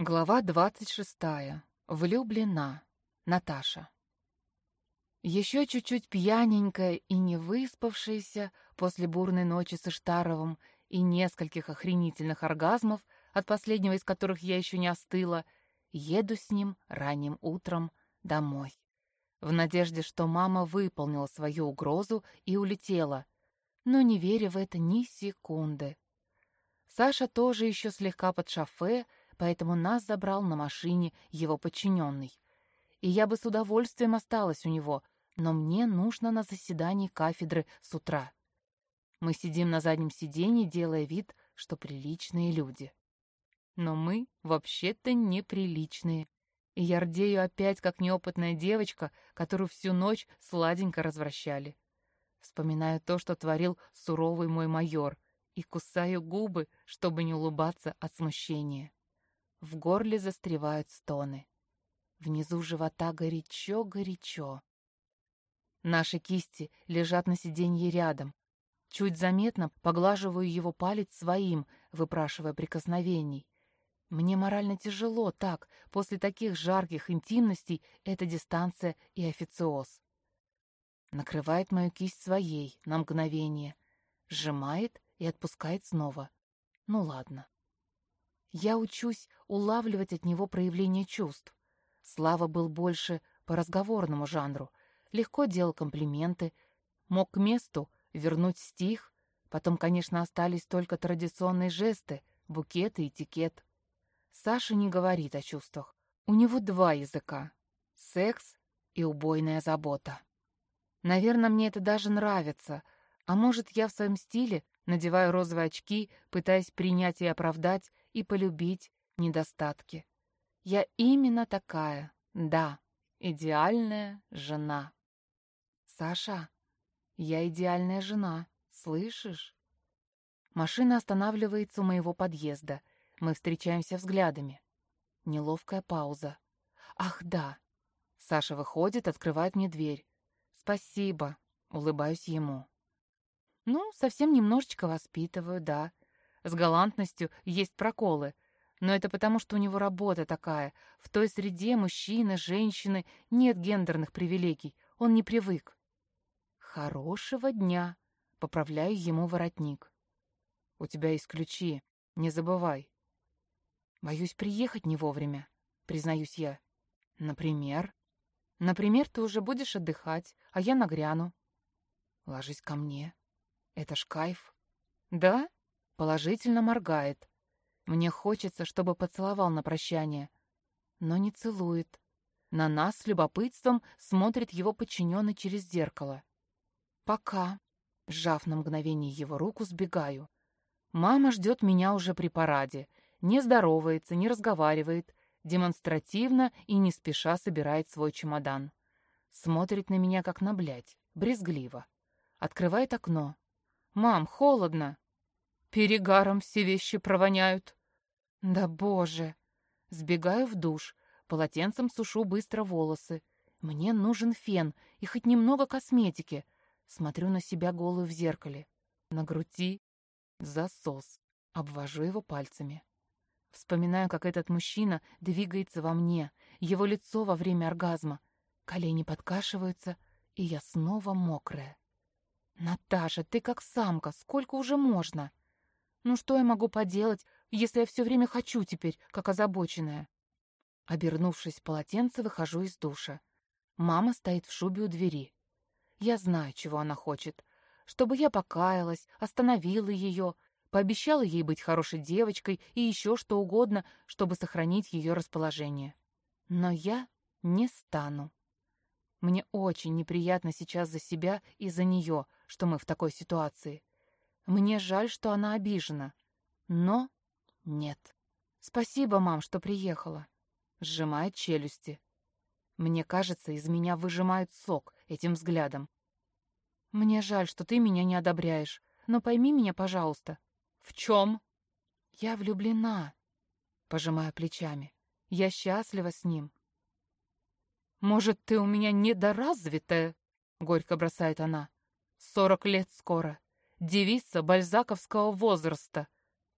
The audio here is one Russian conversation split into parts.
Глава двадцать шестая. Влюблена. Наташа. Еще чуть-чуть пьяненькая и не выспавшаяся после бурной ночи с Иштаровым и нескольких охренительных оргазмов, от последнего из которых я еще не остыла, еду с ним ранним утром домой. В надежде, что мама выполнила свою угрозу и улетела, но не веря в это ни секунды. Саша тоже еще слегка под шофе, поэтому нас забрал на машине его подчиненный. И я бы с удовольствием осталась у него, но мне нужно на заседании кафедры с утра. Мы сидим на заднем сиденье, делая вид, что приличные люди. Но мы вообще-то неприличные. И я рдею опять, как неопытная девочка, которую всю ночь сладенько развращали. Вспоминаю то, что творил суровый мой майор, и кусаю губы, чтобы не улыбаться от смущения. В горле застревают стоны. Внизу живота горячо-горячо. Наши кисти лежат на сиденье рядом. Чуть заметно поглаживаю его палец своим, выпрашивая прикосновений. Мне морально тяжело так, после таких жарких интимностей, эта дистанция и официоз. Накрывает мою кисть своей на мгновение, сжимает и отпускает снова. Ну ладно. Я учусь улавливать от него проявление чувств. Слава был больше по разговорному жанру. Легко делал комплименты, мог к месту вернуть стих. Потом, конечно, остались только традиционные жесты, букеты, этикет. Саша не говорит о чувствах. У него два языка — секс и убойная забота. Наверное, мне это даже нравится. А может, я в своем стиле надеваю розовые очки, пытаясь принять и оправдать и полюбить недостатки. Я именно такая, да, идеальная жена. Саша, я идеальная жена, слышишь? Машина останавливается у моего подъезда. Мы встречаемся взглядами. Неловкая пауза. Ах, да. Саша выходит, открывает мне дверь. Спасибо. Улыбаюсь ему. Ну, совсем немножечко воспитываю, да. С галантностью есть проколы. Но это потому, что у него работа такая. В той среде мужчины, женщины, нет гендерных привилегий. Он не привык. «Хорошего дня!» — поправляю ему воротник. «У тебя есть ключи, не забывай». «Боюсь приехать не вовремя», — признаюсь я. «Например?» «Например, ты уже будешь отдыхать, а я нагряну». «Ложись ко мне. Это ж кайф». «Да?» Положительно моргает. Мне хочется, чтобы поцеловал на прощание. Но не целует. На нас с любопытством смотрит его подчиненный через зеркало. Пока. Сжав на мгновение его руку, сбегаю. Мама ждет меня уже при параде. Не здоровается, не разговаривает. Демонстративно и не спеша собирает свой чемодан. Смотрит на меня, как на блядь. Брезгливо. Открывает окно. «Мам, холодно!» Перегаром все вещи провоняют. Да боже! Сбегаю в душ, полотенцем сушу быстро волосы. Мне нужен фен и хоть немного косметики. Смотрю на себя голую в зеркале. На груди засос. Обвожу его пальцами. Вспоминаю, как этот мужчина двигается во мне, его лицо во время оргазма. Колени подкашиваются, и я снова мокрая. «Наташа, ты как самка, сколько уже можно?» Ну что я могу поделать, если я все время хочу теперь, как озабоченная? Обернувшись в полотенце, выхожу из душа. Мама стоит в шубе у двери. Я знаю, чего она хочет. Чтобы я покаялась, остановила ее, пообещала ей быть хорошей девочкой и еще что угодно, чтобы сохранить ее расположение. Но я не стану. Мне очень неприятно сейчас за себя и за нее, что мы в такой ситуации. Мне жаль, что она обижена. Но нет. Спасибо, мам, что приехала. Сжимает челюсти. Мне кажется, из меня выжимают сок этим взглядом. Мне жаль, что ты меня не одобряешь, но пойми меня, пожалуйста. В чем? Я влюблена. Пожимая плечами. Я счастлива с ним. Может, ты у меня недоразвитая? Горько бросает она. Сорок лет скоро девица бальзаковского возраста.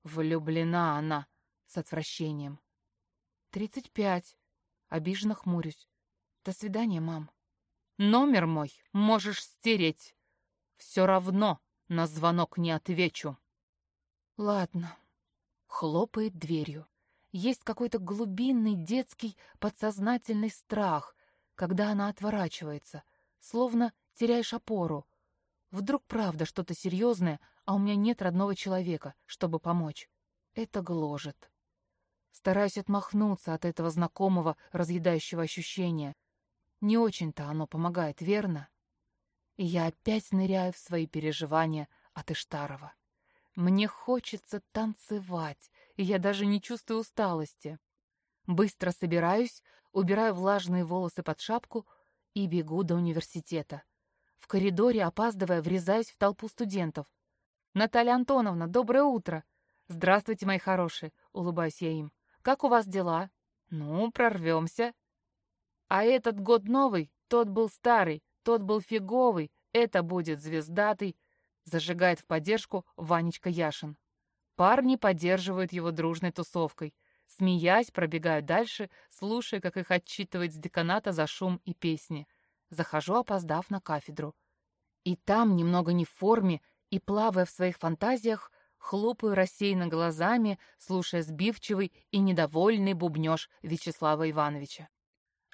Влюблена она с отвращением. «Тридцать пять». Обиженно хмурюсь. «До свидания, мам». «Номер мой можешь стереть. Все равно на звонок не отвечу». «Ладно». Хлопает дверью. Есть какой-то глубинный детский подсознательный страх, когда она отворачивается, словно теряешь опору. Вдруг правда что-то серьезное, а у меня нет родного человека, чтобы помочь. Это гложет. Стараюсь отмахнуться от этого знакомого разъедающего ощущения. Не очень-то оно помогает, верно? И я опять ныряю в свои переживания от Иштарова. Мне хочется танцевать, и я даже не чувствую усталости. Быстро собираюсь, убираю влажные волосы под шапку и бегу до университета. В коридоре, опаздывая, врезаюсь в толпу студентов. «Наталья Антоновна, доброе утро!» «Здравствуйте, мои хорошие!» — улыбаюсь я им. «Как у вас дела?» «Ну, прорвемся!» «А этот год новый, тот был старый, тот был фиговый, это будет звездатый!» Зажигает в поддержку Ванечка Яшин. Парни поддерживают его дружной тусовкой. Смеясь, пробегают дальше, слушая, как их отчитывает с деканата за шум и песни. Захожу, опоздав на кафедру. И там, немного не в форме, и, плавая в своих фантазиях, хлопаю рассеянно глазами, слушая сбивчивый и недовольный бубнёж Вячеслава Ивановича.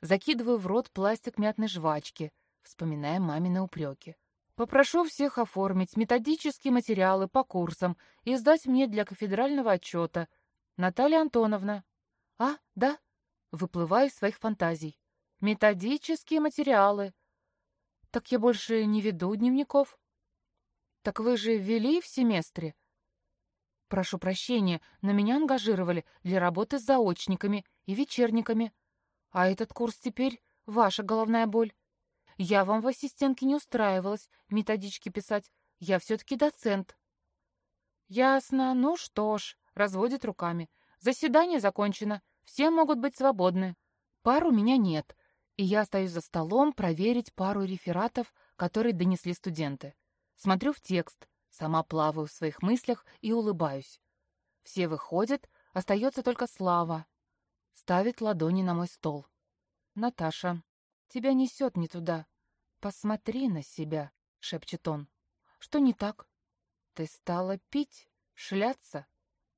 Закидываю в рот пластик мятной жвачки, вспоминая мамины упреки. Попрошу всех оформить методические материалы по курсам и сдать мне для кафедрального отчета. Наталья Антоновна. А, да. Выплываю из своих фантазий. Методические материалы. Так я больше не веду дневников. Так вы же ввели в семестре? Прошу прощения, но меня ангажировали для работы с заочниками и вечерниками. А этот курс теперь ваша головная боль. Я вам в ассистентке не устраивалась методички писать. Я все-таки доцент. Ясно. Ну что ж, разводит руками. Заседание закончено. Все могут быть свободны. Пар у меня нет. И я остаюсь за столом проверить пару рефератов, которые донесли студенты. Смотрю в текст, сама плаваю в своих мыслях и улыбаюсь. Все выходят, остается только Слава. Ставит ладони на мой стол. «Наташа, тебя несет не туда. Посмотри на себя», — шепчет он. «Что не так? Ты стала пить, шляться.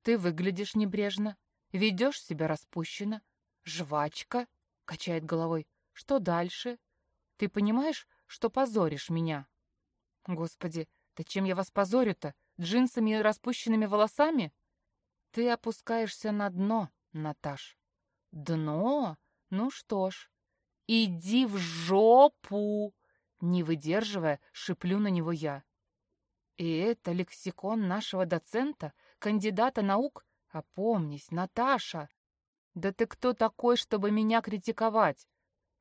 Ты выглядишь небрежно, ведешь себя распущенно. Жвачка», — качает головой. «Что дальше? Ты понимаешь, что позоришь меня?» Господи, да чем я вас позорю-то? Джинсами и распущенными волосами? Ты опускаешься на дно, Наташ. Дно? Ну что ж, иди в жопу! Не выдерживая, шиплю на него я. И это лексикон нашего доцента, кандидата наук? Опомнись, Наташа! Да ты кто такой, чтобы меня критиковать?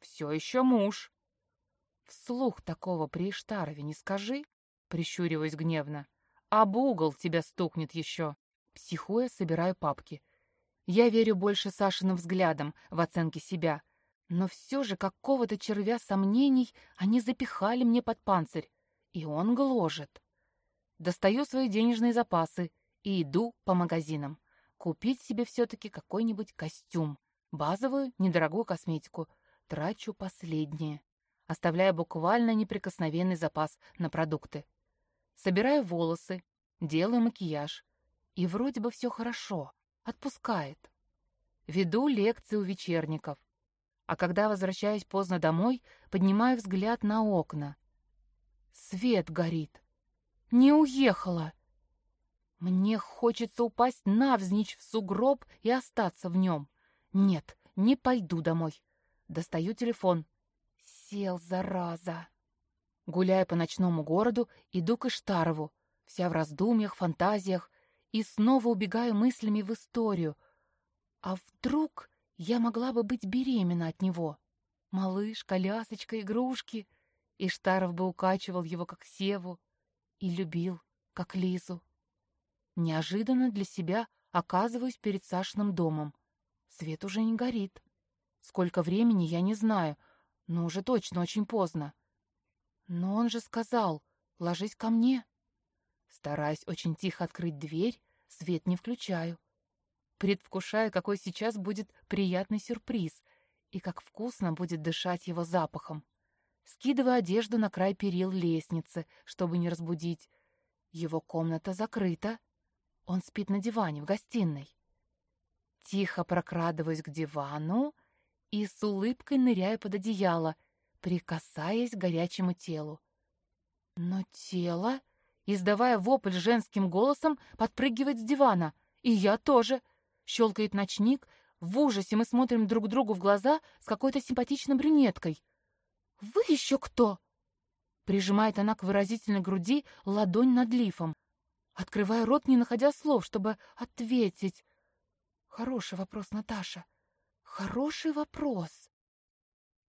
Все еще муж. «Вслух такого при Иштарове не скажи», — прищуриваясь гневно. «Об угол тебя стукнет еще». Психуя, собираю папки. Я верю больше Сашиным взглядам в оценке себя, но все же какого-то червя сомнений они запихали мне под панцирь, и он гложет. Достаю свои денежные запасы и иду по магазинам. Купить себе все-таки какой-нибудь костюм, базовую, недорогую косметику. Трачу последнее оставляя буквально неприкосновенный запас на продукты. Собираю волосы, делаю макияж. И вроде бы все хорошо, отпускает. Веду лекции у вечерников. А когда возвращаюсь поздно домой, поднимаю взгляд на окна. Свет горит. Не уехала. Мне хочется упасть навзничь в сугроб и остаться в нем. Нет, не пойду домой. Достаю телефон, Сел, зараза. Гуляя по ночному городу, иду к Иштарову, вся в раздумьях, фантазиях, и снова убегаю мыслями в историю. А вдруг я могла бы быть беременна от него? Малыш, колясочка, игрушки. Иштаров бы укачивал его, как Севу, и любил, как Лизу. Неожиданно для себя оказываюсь перед Сашиным домом. Свет уже не горит. Сколько времени, я не знаю — но уже точно очень поздно. Но он же сказал, ложись ко мне. Стараясь очень тихо открыть дверь, свет не включаю. предвкушая, какой сейчас будет приятный сюрприз и как вкусно будет дышать его запахом. Скидываю одежду на край перил лестницы, чтобы не разбудить. Его комната закрыта. Он спит на диване в гостиной. Тихо прокрадываюсь к дивану и с улыбкой ныряю под одеяло, прикасаясь к горячему телу. Но тело, издавая вопль женским голосом, подпрыгивает с дивана. И я тоже. Щелкает ночник. В ужасе мы смотрим друг другу в глаза с какой-то симпатичной брюнеткой. «Вы еще кто?» Прижимает она к выразительной груди ладонь над лифом. Открывая рот, не находя слов, чтобы ответить. Хороший вопрос, Наташа. Хороший вопрос.